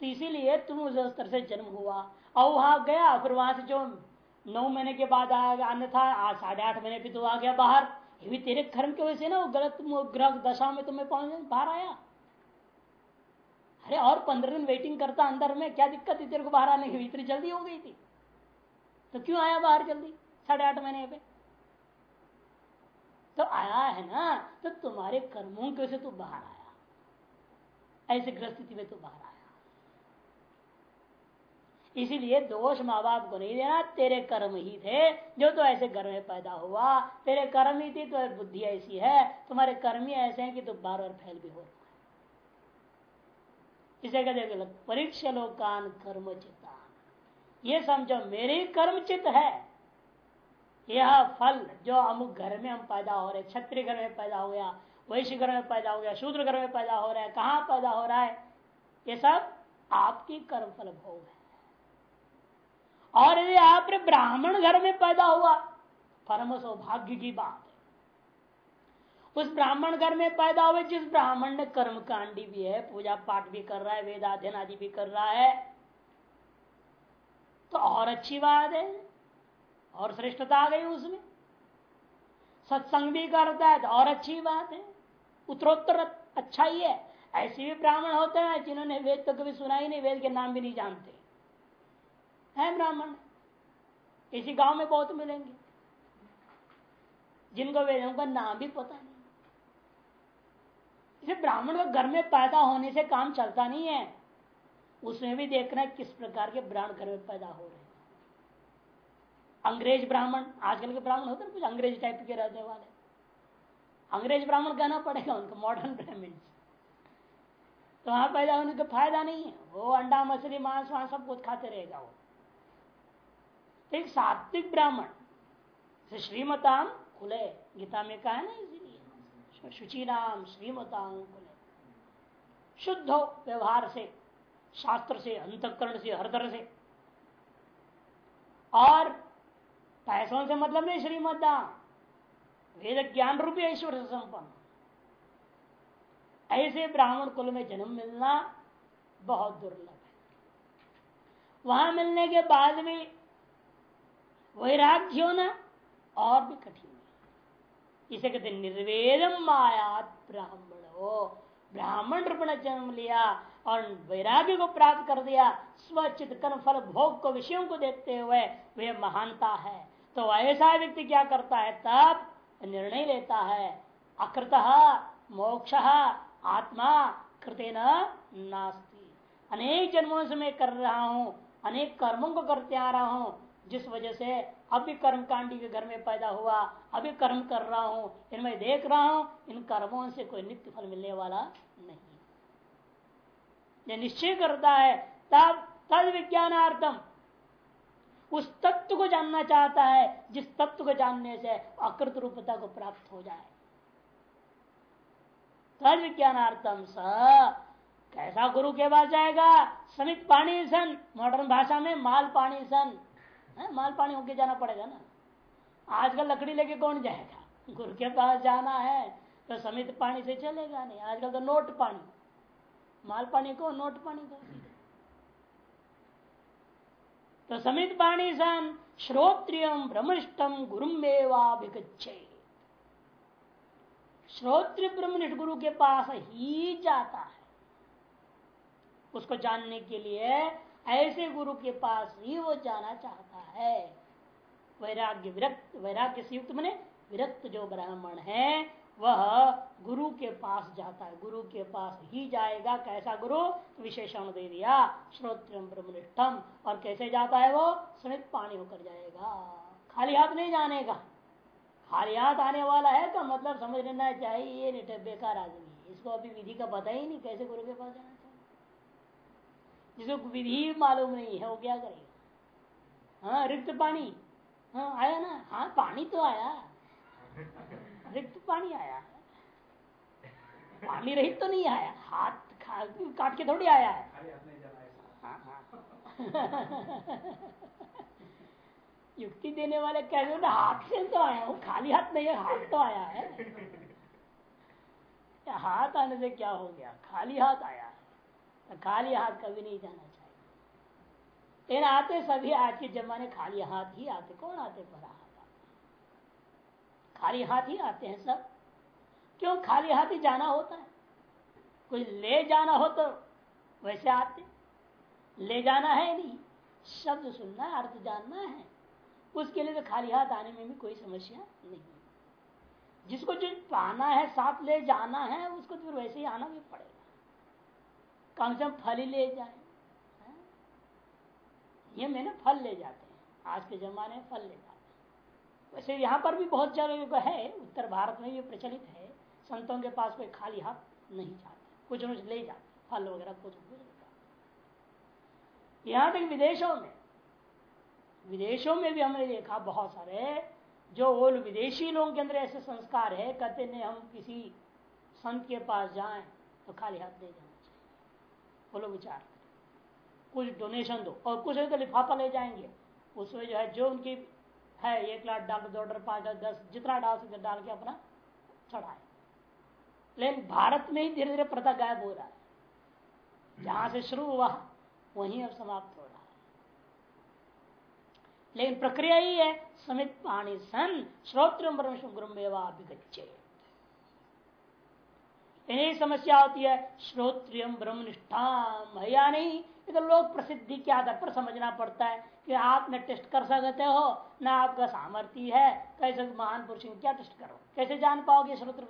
तो इसीलिए तुम उस स्तर से जन्म हुआ और वहाँ गया, फिर वहाँ से जो नौ महीने के बाद आने था आज साढ़े आठ महीने भी तो आ गया बाहर। ये भी तेरे कर्म की वजह से ना, वो गलत ग्रह दशा में तुम्हें पहुँच बाहर आया। अरे और पंद्रह दिन वेटिंग करता अंदर में, क्या दिक्कत थी तेरे को बाहर आने की? इतनी जल्दी हो गई थी। तो क्यों आया बाहर जल्दी, साढ़े आठ महीने पे? तो आया है ना तो तुम्हारे कर्मों के से तू बाहर आया। ऐसे ग्रस्थिति में तू बाहर आया। इसीलिए दोष माँ बाप को नहीं देना, तेरे कर्म ही थे, जो तो ऐसे घर में पैदा हुआ। तेरे कर्म ही थी तो बुद्धि ऐसी है। तुम्हारे कर्म ही ऐसे हैं कि तू बार बार फैल भी हो रहा है। इसे कहते परीक्षा लोकान कर्म चिता ये समझो, मेरे कर्म चित है। यह फल जो अमुक घर में हम पैदा हो रहे क्षत्रिय घर में पैदा हो गया, वैश्य घर में पैदा हो गया, शूद्र घर में पैदा हो रहा है, कहाँ पैदा हो रहा है? ये सब आपकी कर्म फल भोग है। और यदि आप ब्राह्मण घर में पैदा हुआ, परम सौभाग्य की बात है। उस ब्राह्मण घर में पैदा हुए, जिस ब्राह्मण ने कर्म कांडी भी है, पूजा पाठ भी कर रहा है वेदाध्यन आदि भी कर रहा है तो और अच्छी बात है। और श्रेष्ठता आ गई उसमें। सत्संग भी करता है तो और अच्छी बात है। उत्तरोत्तर अच्छा ही है। ऐसे भी ब्राह्मण होते हैं जिन्होंने वेद तो कभी सुना ही नहीं, वेद के नाम भी नहीं जानते। है ब्राह्मण। इसी गाँव में बहुत मिलेंगे। जिनको वेदों का नाम भी पता नहीं। इसे ब्राह्मण का घर में पैदा होने से काम चलता नहीं है। उसमें भी देखना किस प्रकार के ब्राह्मण घर में पैदा हो रहे अंग्रेज़ ब्राह्मण, आजकल के ब्राह्मण होते कुछ अंग्रेज़ टाइप के रहने वाले अंग्रेज़ ब्राह्मण कहना पड़ेगा उनको मॉडर्न ब्राह्मण तो वहाँ पैदा होने का फ़ायदा नहीं है। वो अंडा, मछली, मांस, वहाँ सब कुछ खाते रहेगा वो। तो एक सात्विक ब्राह्मण श्रीमताम खुले गीता में कहा ना इसीलिए शुचि नाम श्रीमताम खुले शुद्ध हो व्यवहार से, शास्त्र से, अंतकरण से, हर तरह से। और पैसों से मतलब नहीं श्रीमदा वेद ज्ञान रूपी ऐश्वर्य संपन्न। ऐसे ब्राह्मण कुल में जन्म मिलना बहुत दुर्लभ है। वहाँ मिलने के बाद भी वैराग्य होना और भी कठिन है। इसे कहते निर्वेदम मायात ब्राह्मण। हो ब्राह्मण रूप जन्म लिया और वैराग्य को प्राप्त कर दिया, स्वचित कर्म फल भोग को विषयों को देखते हुए वह महानता है। तो ऐसा व्यक्ति क्या करता है? तब निर्णय लेता है। अकृत मोक्ष आत्मा कृते नास्ती। अनेक जन्मों से मैं कर रहा हूँ, अनेक कर्मों को करते आ रहा हूँ, जिस वजह से अभी कर्म कांडी के घर में पैदा हुआ, अभी कर्म कर रहा हूँ, इनमें देख रहा हूँ, इन कर्मों से कोई नित्य फल मिलने वाला नहीं। ये निश्चय करता है, तब, तद विज्ञानार्थम। उस तत्व को जानना चाहता है, जिस तत्व को जानने से अकृत रूपता को प्राप्त हो जाए। तद विज्ञानार्थम स, कैसा गुरु के पास जाएगा? समित पानी सन मॉडर्न भाषा में माल पानी सन? माल पानी होके जाना पड़ेगा ना। आजकल लकड़ी लेके कौन जाएगा? गुरु के पास जाना है तो समित पानी से चलेगा नहीं। आजकल तो नोट पानी माल पानी को, नोट पानी को। तो समित पाणी सन श्रोत्रियम ब्रह्मनिष्ठम गुरुमेवाभिगछे श्रोत्र ब्रह्मनिष्ठ गुरु के पास ही जाता है। उसको जानने के लिए ऐसे गुरु के पास ही वो जाना चाहता है। वैराग्य विरक्त वैराग्य से युक्त मने, विरक्त जो ब्राह्मण है वह गुरु के पास जाता है। गुरु के पास ही जाएगा। कैसा गुरु? विशेषण दे दिया। श्रोत्रम और कैसे जाता है वो? समित पानी होकर जाएगा। खाली हाथ नहीं जाने का खाली हाथ आने वाला है तो मतलब समझ लेना चाहिए, ये बेकार आदमी इसको अभी विधि का पता ही नहीं, कैसे गुरु के पास जाना चाहिए? जिसको विधि मालूम नहीं है, वो क्या करेगा? हाँ रिक्त पानी। हाँ आया ना? हाँ पानी तो आया। रिक्त पानी आया। है पानी रहित तो नहीं आया। हाथ काट के थोड़ी आया है। हाँ, हाँ। युक्ति देने वाले कह रहे ना हाथ से तो आया हूँ खाली हाथ नहीं है हाथ तो आया है। हाथ आने से क्या हो गया? खाली हाथ आया। है तो खाली हाथ कभी नहीं जाना चाहिए। लेकिन आते सभी आज के जमाने खाली हाथ ही आते कौन आते पर? खाली हाथ ही आते हैं सब। क्यों खाली हाथ ही जाना होता है? कोई ले जाना हो तो वैसे आते। ले जाना है नहीं, शब्द सुनना है, अर्थ जानना है। उसके लिए तो खाली हाथ आने में भी कोई समस्या नहीं जिसको जो पाना है, साथ ले जाना है, उसको तो फिर वैसे ही आना भी पड़ेगा। कम से कम फल ही ले जाए। ये मैंने फल ले जाते हैं। आज के जमाने में फल ले जाते वैसे यहाँ पर भी बहुत जगह है। उत्तर भारत में भी प्रचलित है। संतों के पास कोई खाली हाथ नहीं जाते। कुछ न कुछ ले जाते फल वगैरह कुछ कुछ यहाँ तक विदेशों में विदेशों में भी हमने देखा बहुत सारे, जो वो विदेशी लोगों के अंदर ऐसे संस्कार है, कहते नहीं हम किसी संत के पास जाएँ तो खाली हाथ ले जाना चाहिए। बोलो विचार कुछ डोनेशन दो, और कुछ तो लिफाफा ले जाएँगे। उसमें जो है जो उनकी है, एक लाख डाल दो डॉलर पाँच लाख दस, जितना डाल सकते डाल के अपना चढ़ाए। लेकिन भारत में ही धीरे धीरे प्रथा गायब हो रहा है। जहाँ से शुरू हुआ, वहीं अब समाप्त हो रहा है। लेकिन प्रक्रिया ही है, समित पाणी सन श्रोत्र गुरुमेवाभिगछे इन्हीं समस्या होती है श्रोत्रियम ब्रह्मनिष्ठा या नहीं ये तो लोग प्रसिद्धि के आधार पर समझना पड़ता है कि आप न टेस्ट कर सकते हो, ना आपका सामर्थ्य है। कैसे महान पुरुष क्या टेस्ट करो? कैसे जान पाओगे श्रोत्र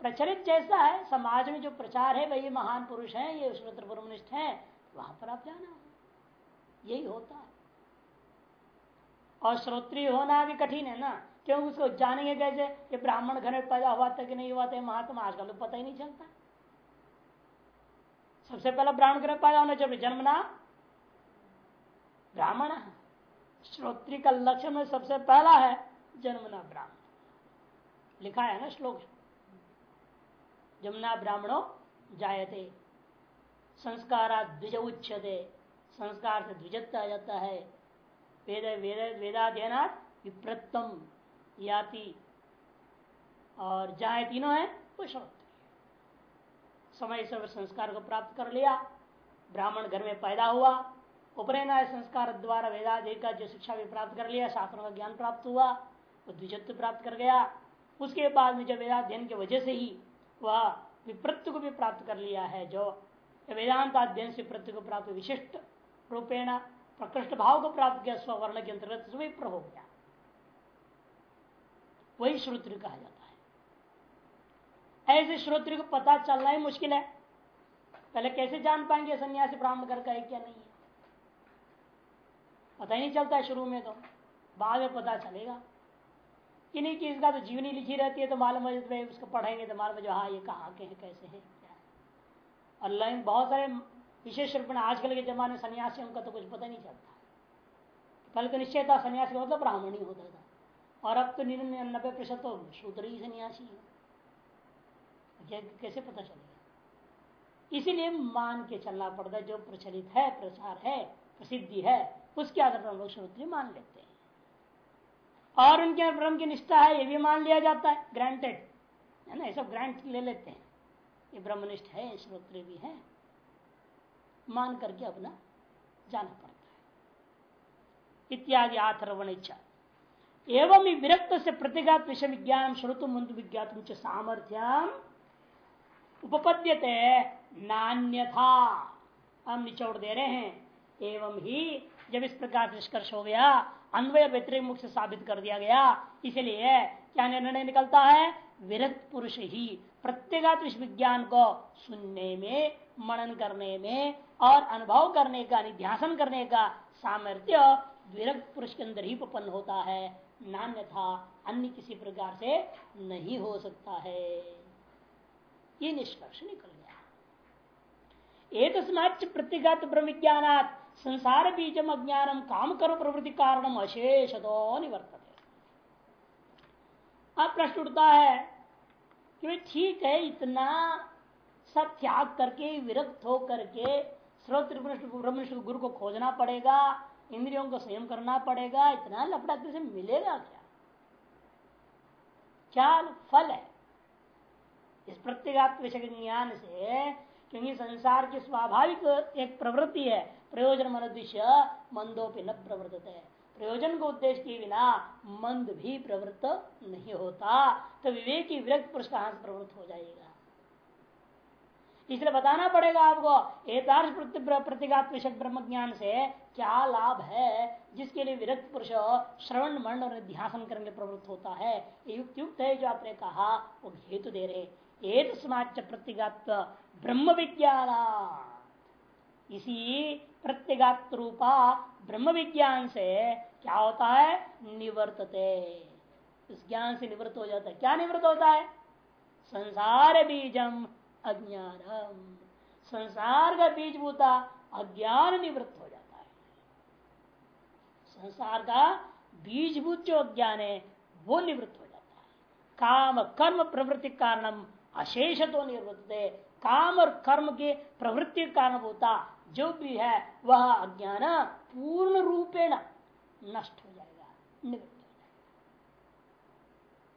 प्रचलित जैसा है, समाज में जो प्रचार है, भाई महान पुरुष हैं, ये श्रोत्र ब्रह्मनिष्ठ हैं, वहाँ पर आप जाना। यही होता है। और श्रोत्रिय होना भी कठिन है ना। क्यों? उसको जानेंगे कैसे? ये ब्राह्मण घर में पैदा हुआ था कि नहीं हुआ था महात्मा आजकल तो पता ही नहीं चलता। सबसे पहला ब्राह्मण में पैदा होना चाहिए जन्मना ब्राह्मण श्रोत्री का लक्षण में सबसे पहला है जन्मना ब्राह्मण। लिखा है ना श्लोक? जमुना ब्राह्मणों जायते संस्कारा द्विज उच्चते संस्कार से द्विजत्व आ जाता है। वेद वेद वेदाध्ययनाथ विप्रतम याति। और जाए तीनों है, वो श्रोत्र। समय से संस्कार को प्राप्त कर लिया। ब्राह्मण घर में पैदा हुआ। उपनयन संस्कार द्वारा वेदादि का जो शिक्षा भी प्राप्त कर लिया, शास्त्रों का ज्ञान प्राप्त हुआ, वो द्विजत्व प्राप्त कर गया। उसके बाद में जब वेदाध्ययन की वजह से ही वह विप्रत्व को भी प्राप्त कर लिया है, जो वेदांत अध्ययन से प्रत्य को प्राप्त विशिष्ट रूपेण प्रकृष्ट भाव को प्राप्त किया स्वर्ण के अंतर्गत विप्र हो गया। वही श्रोत्र कहा जाता ऐसे श्रोत्र को पता चलना ही मुश्किल है। पहले कैसे जान पाएँगे सन्यासी ब्राह्मण घर का है क्या नहीं है? पता ही नहीं चलता है शुरू में तो। बाद में पता चलेगा। कि नहीं कि इसका तो जीवनी लिखी रहती है तो मालूम में उसको पढ़ेंगे तो मालूम जो हाँ ये कहाँ के हैं कैसे है, क्या है। और लाइन बहुत सारे विशेष रूप में आजकल के जमाने में सन्यासियों का तो कुछ पता नहीं चलता। पहले तो निश्चय था सन्यासी मतलब ब्राह्मण ही होता था। और अब तो निन्यानबे प्रतिशत तो शूद्र ही सन्यासी है। कैसे पता चलेगा? इसीलिए मान के चलना पड़ता है, जो प्रचलित है प्रचार है, प्रसिद्धि है, उसके आधार पर लोग श्रोत्री मान लेते हैं। और उनके ब्रह्म की निष्ठा है, ये भी मान लिया जाता है ग्रांटेड है ना? ये सब ग्रांट ले लेते हैं। ये ब्रह्मनिष्ठ है श्रोत्री भी है। मान करके अपना जाना पड़ता है। इत्यादि आथर्वण इच्छा। एवं विरक्त से प्रतिघात विषय विज्ञान श्रोतु मंद विज्ञात सामर्थ्यम। उपपद्यते, नान्यथा। हम निचोड़ दे रहे हैं। एवं ही जब इस प्रकार निष्कर्ष हो गया, अन्वय व्यतिरिक मुख से साबित कर दिया गया, इसलिए क्या निर्णय निकलता है? विरक्त पुरुष ही प्रत्येगात विज्ञान को सुनने में, मनन करने में और अनुभव करने का, निध्यासन करने का सामर्थ्य विरक्त पुरुष के अंदर ही उपन्न होता है। नान्य था अन्य किसी प्रकार से नहीं हो सकता है। ये निष्कर्ष निकल गया। एक प्रतिगत ब्रह्म विज्ञान संसार बीजम अज्ञानम काम करो प्रवृत्ति कारणम अशेष तो निवर्त अब प्रश्न उठता है कि ठीक है, इतना सब त्याग करके, विरक्त हो करके स्रोत गुरु को खोजना पड़ेगा, इंद्रियों को संयम करना पड़ेगा, इतना लपड़ा से मिलेगा क्या? क्या फल है? इस प्रत्येगात्म विषय ज्ञान से, क्योंकि संसार की स्वाभाविक एक प्रवृत्ति है, प्रयोजन मनुष्य मंदों न प्रवृत्त है प्रयोजन को उद्देश्य के बिना मंद भी प्रवृत्त नहीं होता तो विवेक की विरक्त पुरुष कहाँ से प्रवृत्त हो जाएगा? इसलिए बताना पड़ेगा आपको एतार्थ प्रतिगात्मक ब्रह्म ज्ञान से क्या लाभ है, जिसके लिए विरक्त पुरुष श्रवण, मरण और ध्यान करने प्रवृत्त होता है। युक्त युक्त है जो आपने कहा, वो हेतु दे रहे एक समाज प्रतिगात्व ब्रह्म विज्ञान इसी प्रत्यगात रूपा ब्रह्म विज्ञान से क्या होता है? निवर्तते। इस ज्ञान से निवृत्त हो जाता है। क्या निवृत्त होता है? संसार बीजम अज्ञानम। संसार का बीज भूता अज्ञान निवृत्त हो जाता है। संसार का बीजभूत जो अज्ञान है, वो निवृत्त हो जाता है। काम, कर्म, प्रवृत्ति कारणम अशेष तो निवृत्त है काम और कर्म के प्रवृत्ति कारण होता जो भी है, वह अज्ञान पूर्ण रूपेण नष्ट हो जाएगा, निवृत्त हो जाएगा।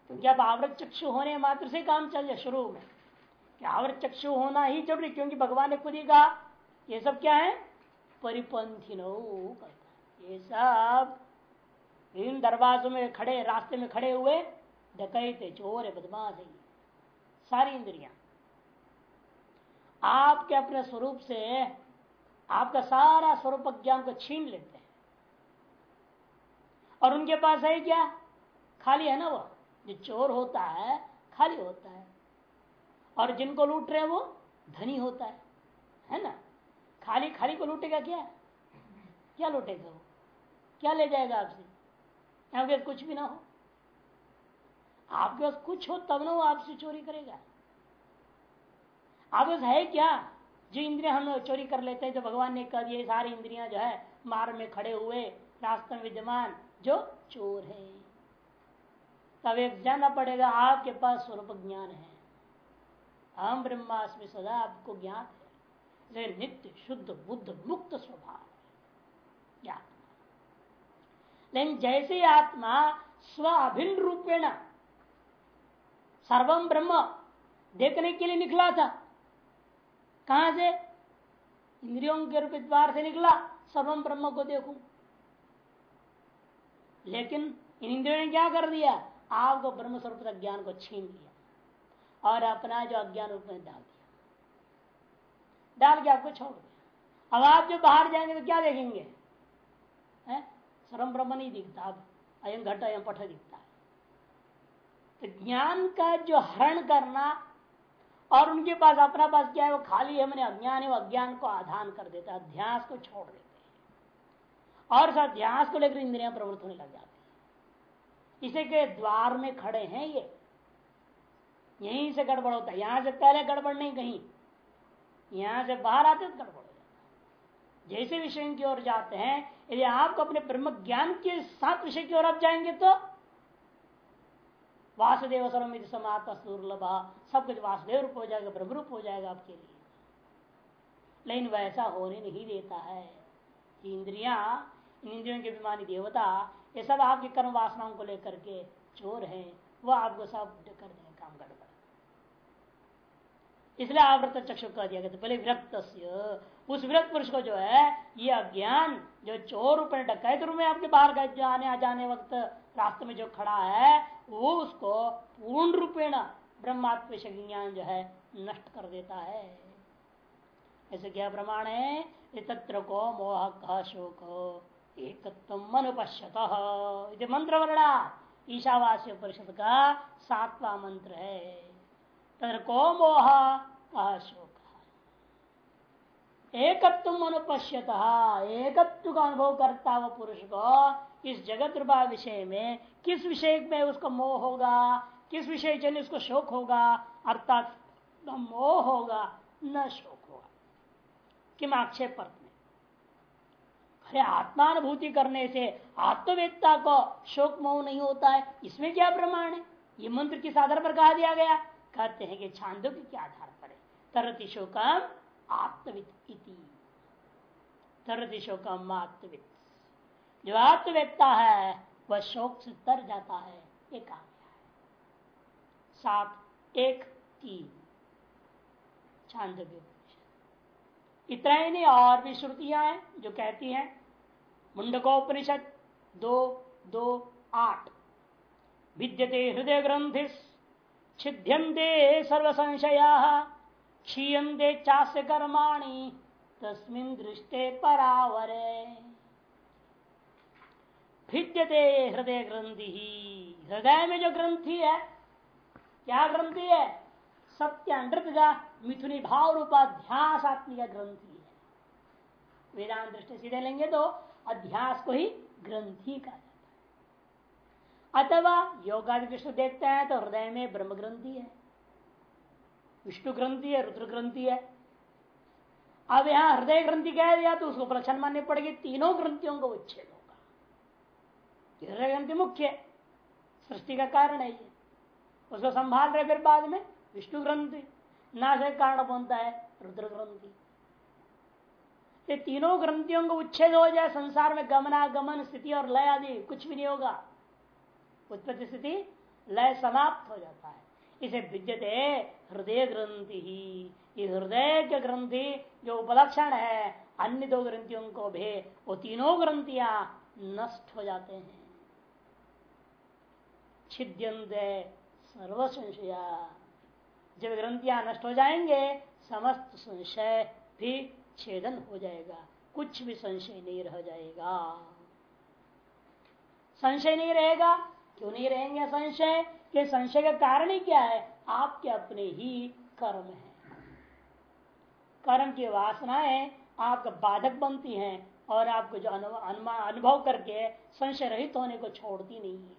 क्योंकि अब आवृत चक्षु होने मात्र से काम चल जाए शुरू में आवृत चक्षु होना ही ज़रूरी, क्योंकि भगवान ने खुद ही कहा, ये सब क्या है? परिपंथी ये सब इन दरवाजों में खड़े, रास्ते में खड़े हुए थे चोर, बदमाश है सारी इंद्रियाँ। आपके अपने स्वरूप से आपका सारा स्वरूप ज्ञान को छीन लेते हैं। और उनके पास है क्या? खाली है ना वो? जो चोर होता है, खाली होता है। और जिनको लूट रहे हैं वो धनी होता है। है ना? खाली खाली को लूटेगा क्या? क्या लूटेगा वो? क्या ले जाएगा आपसे? यहाँ कुछ भी ना हो। आपके पास कुछ हो, तब ना वो आपसे चोरी करेगा। आपके पास है क्या? जो इंद्रिया हम चोरी कर लेते हैं जो भगवान ने कह दिए सारी इंद्रियाँ जो है मार्ग में खड़े हुए, रास्ते में विद्यमान, जो चोर है। तब एक जानना पड़ेगा, आपके पास स्वरूप ज्ञान है। हम ब्रह्मास्मि सदा आपको ज्ञात है। नित्य, शुद्ध, बुद्ध, मुक्त स्वभाव लेकिन जैसे आत्मा स्व अभिन्न रूपेण सर्वम ब्रह्म। देखने के लिए निकला था। कहा से? इंद्रियों के रूप द्वार से निकला। सर्वम ब्रह्म को देखू। लेकिन इन इंद्रियों ने क्या कर दिया? आपको ब्रह्म स्वरूप ज्ञान को छीन लिया और अपना जो अज्ञान रूप में डाल दिया। डाल के आपको छोड़ दिया। अब आप जो बाहर जाएँगे तो क्या देखेंगे? सर्वम ब्रह्म नहीं दिखता। अब अयम घट अयम पठ दिखता। तो ज्ञान का जो हरण करना और उनके पास अपना पास क्या है, वो खाली है, मैंने अज्ञान है, वो अज्ञान को आधान कर देता है, अध्यास को छोड़ देते हैं। और उस अध्यास को लेकर इंद्रिया प्रवृत्त होने लग जाते हैं। इसे के द्वार में खड़े हैं ये। यहीं से गड़बड़ होता है। यहाँ से पहले गड़बड़ नहीं कहीं। यहाँ से बाहर आते तो गड़बड़ हो जाता जैसे विषय की ओर जाते हैं, यदि आपको अपने ब्रह्म ज्ञान के साथ विषय की ओर आप जाएँगे तो वासुदेव सर्वमित समाता दुर्लभ सब कुछ वासुदेव रूप हो जाएगा ब्रह्म रूप हो जाएगा आपके लिए। लेकिन वैसा होने नहीं देता है। इंद्रिया इंद्रियों के अभिमानी देवता, ये सब आपके कर्म वासनाओं को लेकर के चोर है। वह आपको सब कर देंगे, काम गड़बड़ इसलिए आवृत चक्षु कह दिया गया पहले विरक्त उस विरक्त पुरुष को जो है, ये अज्ञान, जो चोर रूप में डकैत रूप में आपके बाहर आने आ जाने वक्त रास्ते में जो खड़ा है वो उसको पूर्ण रूपेण ब्रह्मात्म ज्ञान जो है नष्ट कर देता है। ऐसे क्या प्रमाण है? तत्र को मोह कह शोक एक अनुपश्यत। मंत्र वर्णा ईशावास्य परिषद का सातवा मंत्र है। तत्र को मोह कह शोक। एकत्व अनुपश्यत। एकत्व का अनुभव करता वो पुरुष को इस जगत रूपा विषय में, किस विषय में उसको मोह होगा, किस विषय चलिए उसको शोक होगा, अर्थात न मोह होगा, न शोक होगा। किम आक्षेप में अरे आत्मानुभूति करने से आत्मवेदता को शोक मोह नहीं होता है, इसमें क्या प्रमाण है? ये मंत्र किस आधार पर कहा दिया गया? कहते हैं कि छांदो के आधार पर है? तरति शोकम आत्मविद तरति शोकम जो आत्मवेत्ता है, वह शोक से तर जाता है। ये कहा गया है। सात, एक, तीन। छांदव्य इतना ही नहीं और भी श्रुतियाँ हैं, जो कहती हैं, मुंडकोपनिषद, दो दो, आठ। विद्यते हृदय ग्रंथि छिद्यंते सर्व संशया क्षीयते चास्य कर्माणी, तस्मिन दृष्टे परावरे। भिद्यते हृदय ग्रंथि। हृदय में जो ग्रंथि है, क्या ग्रंथि है? सत्य अनृत का मिथुनी भाव रूपा ध्यास रूपाध्यासात्मिक ग्रंथि है। वेदांत दृष्टि सीधे लेंगे तो अध्यास को ही ग्रंथि कहा जाता है। अथवा योगादि दृष्टि देखते हैं तो हृदय में ब्रह्म ग्रंथि है, विष्णु ग्रंथि है, रुद्र ग्रंथि है। अब यहाँ हृदय ग्रंथि कह दिया तो उसको प्रचन माननी पड़ेगी, तीनों ग्रंथियों को उच्छेद ग्रंथि मुख्य सृष्टि का कारण है ये। उसको संभाल रहे फिर बाद में विष्णु ग्रंथि। नाश कारण बनता है रुद्र ग्रंथि। ये तीनों ग्रंथियों को उच्छेद हो जाए, संसार में गमनागमन, स्थिति और लय आदि, कुछ भी नहीं होगा। उत्पत्ति स्थिति, लय समाप्त हो जाता है। इसे विद्यते हृदय ग्रंथि ही। ये हृदय के ग्रंथि जो उपलक्षण है, अन्य दो ग्रंथियों को भी, वो तीनों ग्रंथियाँ नष्ट हो जाते हैं। छिद्यंत सर्व संशया जब ग्रंथियाँ नष्ट हो जाएँगे, समस्त संशय भी छेदन हो जाएगा। कुछ भी संशय नहीं रह जाएगा। संशय नहीं रहेगा? क्यों नहीं रहेंगे संशय? के संशय का कारण ही क्या है? आपके अपने ही कर्म है। कर्म की वासनाएँ आपका बाधक बनती हैं और आपको जो अनुभव करके संशय रहित होने को छोड़ती नहीं है।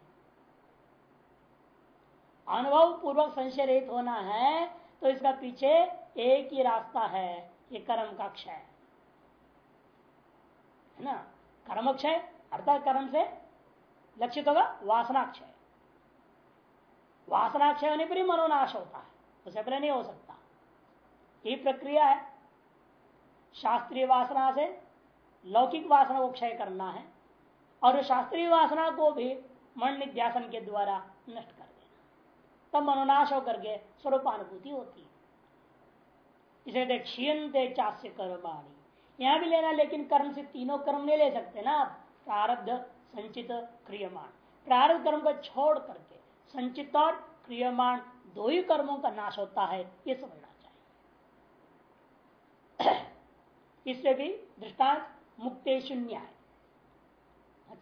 अनुभव पूर्वक संशय रहित होना है तो इसका पीछे एक ही रास्ता है, ये कर्म का क्षय। है ना? कर्म क्षय, अर्थात कर्म से लक्षित होगा वासनाक्षय वासनाक्षय होने पर ही मनोनाश होता है उससे पहले नहीं हो सकता। ये प्रक्रिया है। शास्त्रीय वासना से लौकिक वासना को क्षय करना है, और शास्त्रीय वासना को भी मन निध्यासन के द्वारा नष्ट तब मनोनाश होकर के स्वरूपानुभूति होती है। इसे क्षीयते चास्य कर्माणी। यहाँ भी लेना, लेकिन कर्म से तीनों कर्म नहीं ले सकते ना आप। प्रारब्ध, संचित, क्रियमाण। प्रारब्ध कर्म को छोड़ करके संचित और क्रियमाण दो ही कर्मों का नाश होता है, ये समझना चाहिए। [coughs] इससे भी दृष्टांत मुक्ते शून्य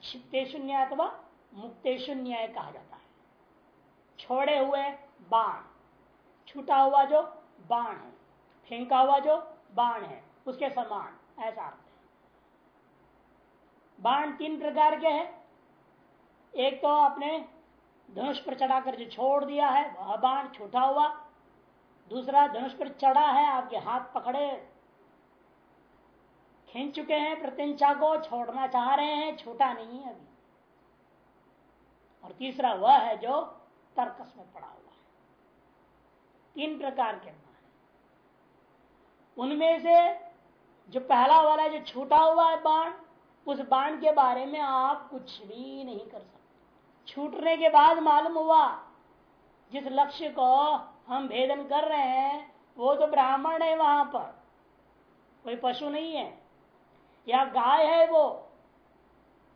क्षिप्ते शून्य अथवा मुक्ते शून्य कहा जाता है। छोड़े हुए बाण। छूटा हुआ जो बाण है, फेंका हुआ जो बाण है, उसके समान, ऐसा अर्थ है। बाण तीन प्रकार के हैं। एक तो आपने धनुष पर चढ़ाकर जो छोड़ दिया है, वह बाण छूटा हुआ। दूसरा, धनुष पर चढ़ा है, आपके हाथ पकड़े। खींच चुके हैं, प्रत्यंचा को छोड़ना चाह रहे हैं, छूटा नहीं है अभी। और तीसरा वह है जो तर्कस में पड़ा हुआ है। तीन प्रकार के उनमें से जो पहला वाला जो छूटा हुआ है बाण, उस बाण के बारे में आप कुछ भी नहीं कर सकते। छूटने के बाद मालूम हुआ, जिस लक्ष्य को हम भेदन कर रहे हैं, वो तो ब्राह्मण है वहाँ पर। कोई पशु नहीं है, या गाय है वो।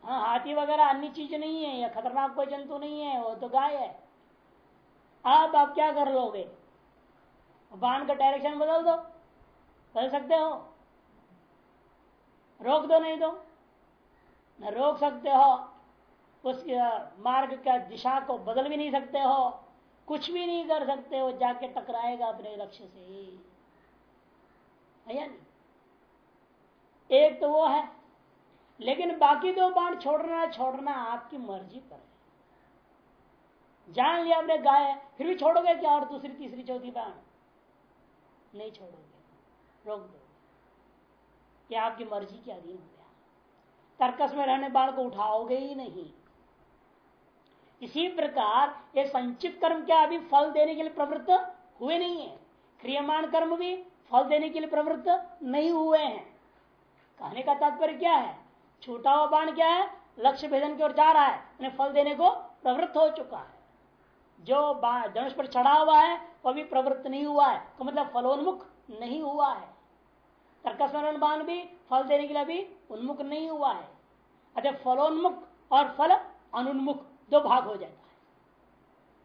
हाँ हाथी वगैरह अन्य चीज़ नहीं है, या खतरनाक कोई जंतु नहीं है, वो तो गाय है। आप आप क्या कर लोगे? बाण का डायरेक्शन बदल दो। बदल सकते हो? रोक दो नहीं दो न रोक सकते हो। उस मार्ग का दिशा को बदल भी नहीं सकते हो। कुछ भी नहीं कर सकते हो। जाके टकराएगा अपने लक्ष्य से है। एक तो वो है। लेकिन बाकी दो बाण छोड़ना छोड़ना आपकी मर्ज़ी पर है। जान लिया आपने गाय फिर भी छोड़ोगे क्या? और दूसरी, तीसरी, चौथी बाण? नहीं छोड़ोगे। रोक दो क्या आपकी मर्ज़ी के अधीन हो गया। तर्कस में रहने बाण को उठाओगे ही नहीं। इसी प्रकार ये संचित कर्म क्या अभी फल देने के लिए प्रवृत्त हुए नहीं है? क्रियमान कर्म भी फल देने के लिए प्रवृत्त नहीं हुए हैं। कहने का तात्पर्य क्या है? छूटा हुआ बाण क्या है? लक्ष्य भेदन की ओर जा रहा है। फल देने को प्रवृत्त हो चुका है। जो धनुष पर चढ़ा हुआ है वह भी प्रवृत्त नहीं हुआ है। तो मतलब फलोन्मुख नहीं हुआ है। तर्कस्मरण बाण भी फल देने के लिए अभी उन्मुख नहीं हुआ है। अच्छा फलोन्मुख और फल अनुन्मुख दो भाग हो जाता है।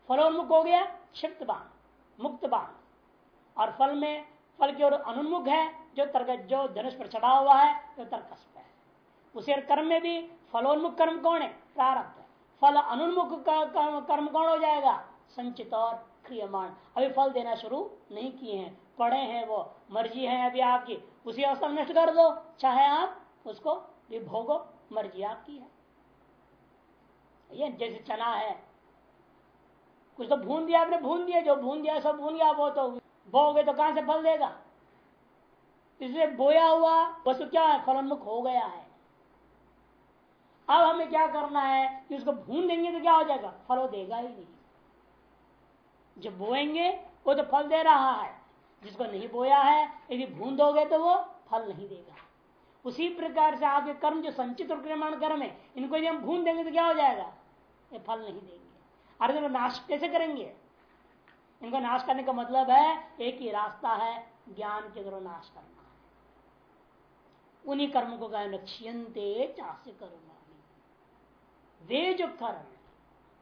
फलोन्मुख हो गया क्षिप्त बाण, मुक्त बाण। और फल में, फल की ओर अनुन्मुख है, जो तर्क, जो धनुष पर चढ़ा हुआ है, जो तर्कस है। उसे कर्म में भी फलोन्मुख कर्म कौन है? प्रारब्ध। फल अनुन्मुख कर्म कौन हो जाएगा? संचित और क्रियमाण। अभी फल देना शुरू नहीं किए हैं। पड़े हैं वो। मर्ज़ी है अभी आपकी। उसी अवस्था नष्ट कर दो। चाहे आप उसको भी भोगो। मर्ज़ी आपकी है। ये जैसे चना है। कुछ तो भून दिया आपने, भून दिया। जो भून दिया, सब भून गया, वो तो बोगे तो कहाँ से फल देगा? इसलिए बोया हुआ वस्तु क्या है? फलोन्मुख हो गया है। अब हमें क्या करना है? कि उसको भून देंगे तो क्या हो जाएगा? फल देगा ही नहीं। जब बोएँगे, वो तो फल दे रहा है। जिसको नहीं बोया है, यदि भून दोगे तो वो फल नहीं देगा। उसी प्रकार से आपके कर्म, जो संचित और क्रियमाण कर्म है, इनको यदि हम भून देंगे तो क्या हो जाएगा? ये फल नहीं देंगे। अरे नाश कैसे करेंगे? इनको नाश करने का मतलब है, एक ही रास्ता है, ज्ञान के द्वारा नाश करना। उन्हीं कर्मों को कहा नक्षयंते चास्य कर्म। वे जो कर्म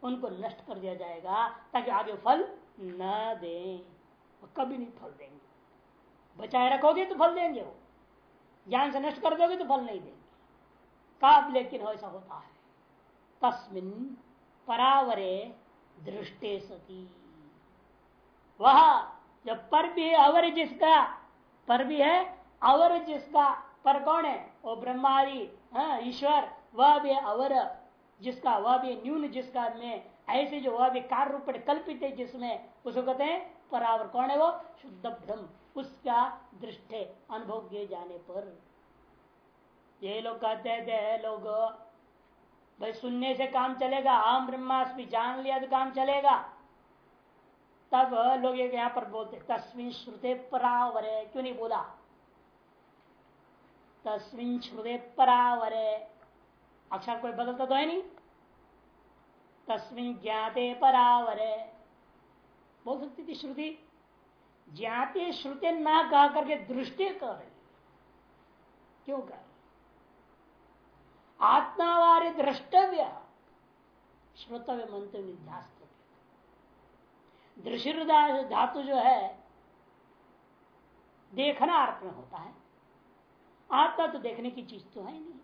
उनको नष्ट कर दिया जाएगा ताकि आगे फल न दे। कभी नहीं फल देंगे। बचाए रखोगे तो फल देंगे वो। ज्ञान से नष्ट कर दोगे तो फल नहीं देंगे। कब लेकिन ऐसा होता है। तस्मिन परावरे दृष्टे सती। वह जब पर भी अवर जिसका पर भी है अवर जिसका पर कौन है? वो ब्रह्मादि हाँ, ईश्वर। वह भी अवर। जिसका वह भी न्यून, जिसका में ऐसे जो वह भी कार्य रूप कल्पित है, जिसमें उसको कहते हैं, परावर कौन है वो? शुद्ध ब्रह्म। उसका दृष्टि अनुभव किए जाने पर। ये लोग कहते थे लोग, भाई सुनने से काम चलेगा, आम ब्रह्मास्मि जान लिया तो काम चलेगा। तब लोग यहाँ पर बोलते तस्वीन श्रुते परावरे, क्यों नहीं बोला? तस्वीन श्रुते परावरे अक्षर कोई बदलता तो है नहीं। तस्वीन ज्ञाते परावरे। बोल सकती थी श्रुति? ज्ञाते श्रुते ना कहा करके दृष्टि कर। रही क्यों कर आत्मावारी द्रष्टव्य। श्रोतव्य मंत्र निध्यास दृश्य धातु जो है, देखना अर्थ में होता है। आत्मा तो देखने की चीज़ तो है नहीं।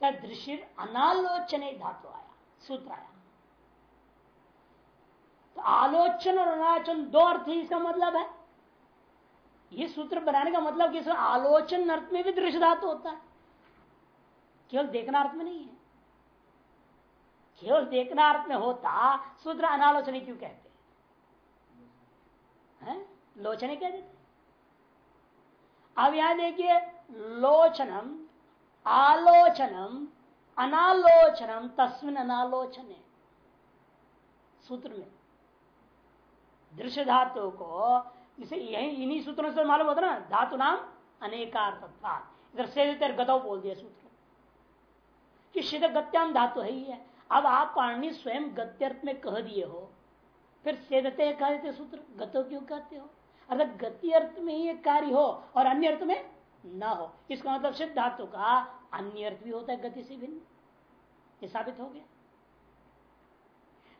दृश्य अनालोचने धातु आया, सूत्र आया। तो आलोचन और अनालोचन दो अर्थ ही, इसका मतलब है। ये सूत्र बनाने का मतलब कि आलोचन अर्थ में भी दृश्य धातु होता है। केवल देखना अर्थ में नहीं है। केवल देखना अर्थ में होता, सूत्र अनालोचने क्यों कहते हैं? लोचने कह देते अब यहाँ देखिए, लोचनम आलोचनम, अनालोचनम, तस्मिन अनालोचन। सूत्र में। दृश्य धातु को, इसे यही, इन्हीं सूत्रों से मालूम होता ना, धातु नाम अनेकार्थता इधर से बोल दिया सूत्र। कि शीत गत्याम धातु है ही है। अब आप पाणी स्वयं गत्यर्थ में कह दिए हो, फिर सेदते कह देते सूत्र। गतो क्यों कहते हो? अर्थात गति अर्थ में ही एक कार्य हो, और अन्य अर्थ में न हो। इसका मतलब सिद्ध धातु का अन्य अर्थ भी होता है गति से भिन्न। ये साबित हो गया।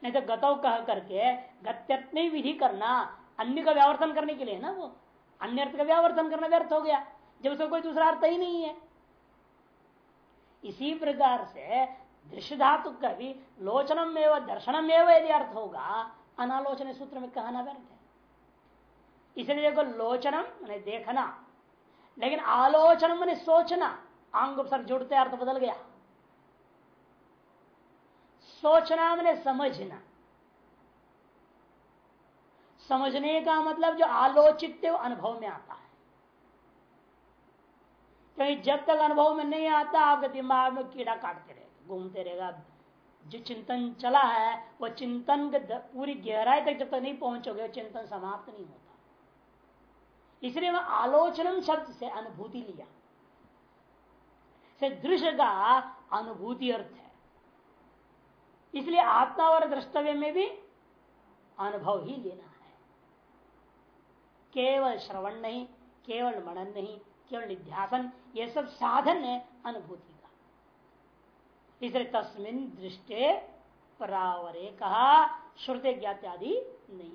नहीं तो गतौ कह करके गत्यर्थ में विधि करना, अन्य का व्यावर्तन करने के लिए ना वो। अन्य अर्थ का व्यावर्तन करना व्यर्थ हो गया। जब उसका कोई दूसरा अर्थ ही नहीं है। इसी प्रकार से दृश्य धातु का भी लोचनम एवं दर्शनम एवं यदि अर्थ होगा, अनालोचन सूत्र में कहना व्यर्थ है। इसलिए देखो लोचनम, मैंने देखना, लेकिन आलोचनम मैंने सोचना। आंग सर जुड़ते अर्थ बदल गया। सोचना मैंने समझना। समझने का मतलब जो आलोचित अनुभव में आता है। क्योंकि जब तक अनुभव में नहीं आता, आपके दिमाग में कीड़ा काटते रहेगा, घूमते रहेगा। जो चिंतन चला है, वो चिंतन पूरी गहराई तक जब तक नहीं पहुंचोगे चिंतन समाप्त नहीं होता। इसलिए मैं आलोचन शब्द से अनुभूति लिया। से दृश्य का अनुभूति अर्थ है। इसलिए आत्मा और द्रष्टव्य में भी अनुभव ही लेना है। केवल श्रवण नहीं, केवल मनन नहीं, केवल निध्यासन, ये सब साधन है अनुभूति का। इसलिए तस्मिन दृष्टि परावरे कहा, श्रुति ज्ञात आदि नहीं